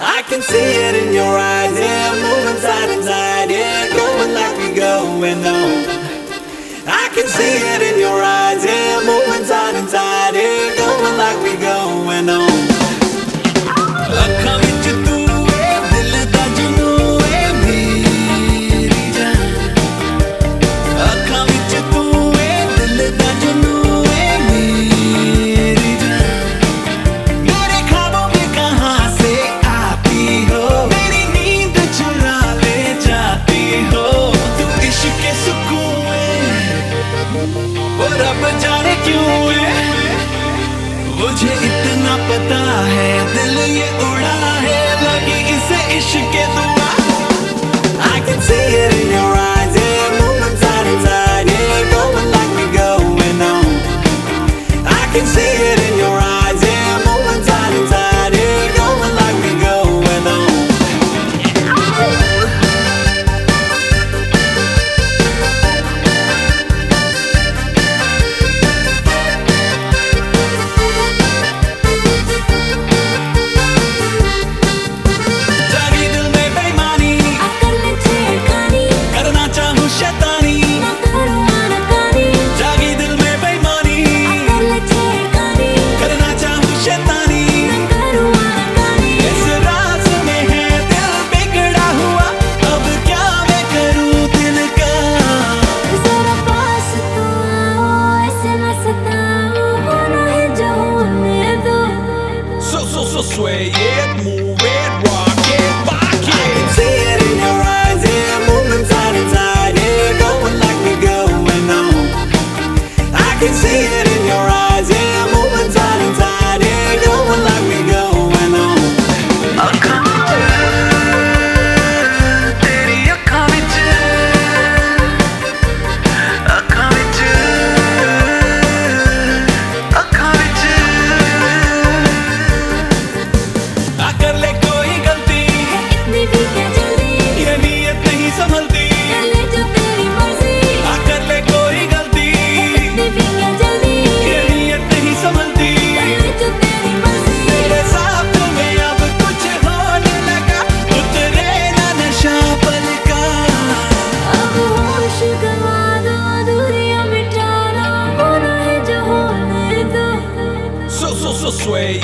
I can see it in your eyes, yeah, moving side and side, yeah, going like we're going on. I can see it in your eyes, yeah, moving side and side. रब जाने क्यों है? मुझे इतना पता है दिल ये उड़ा so sway. Sou so so sway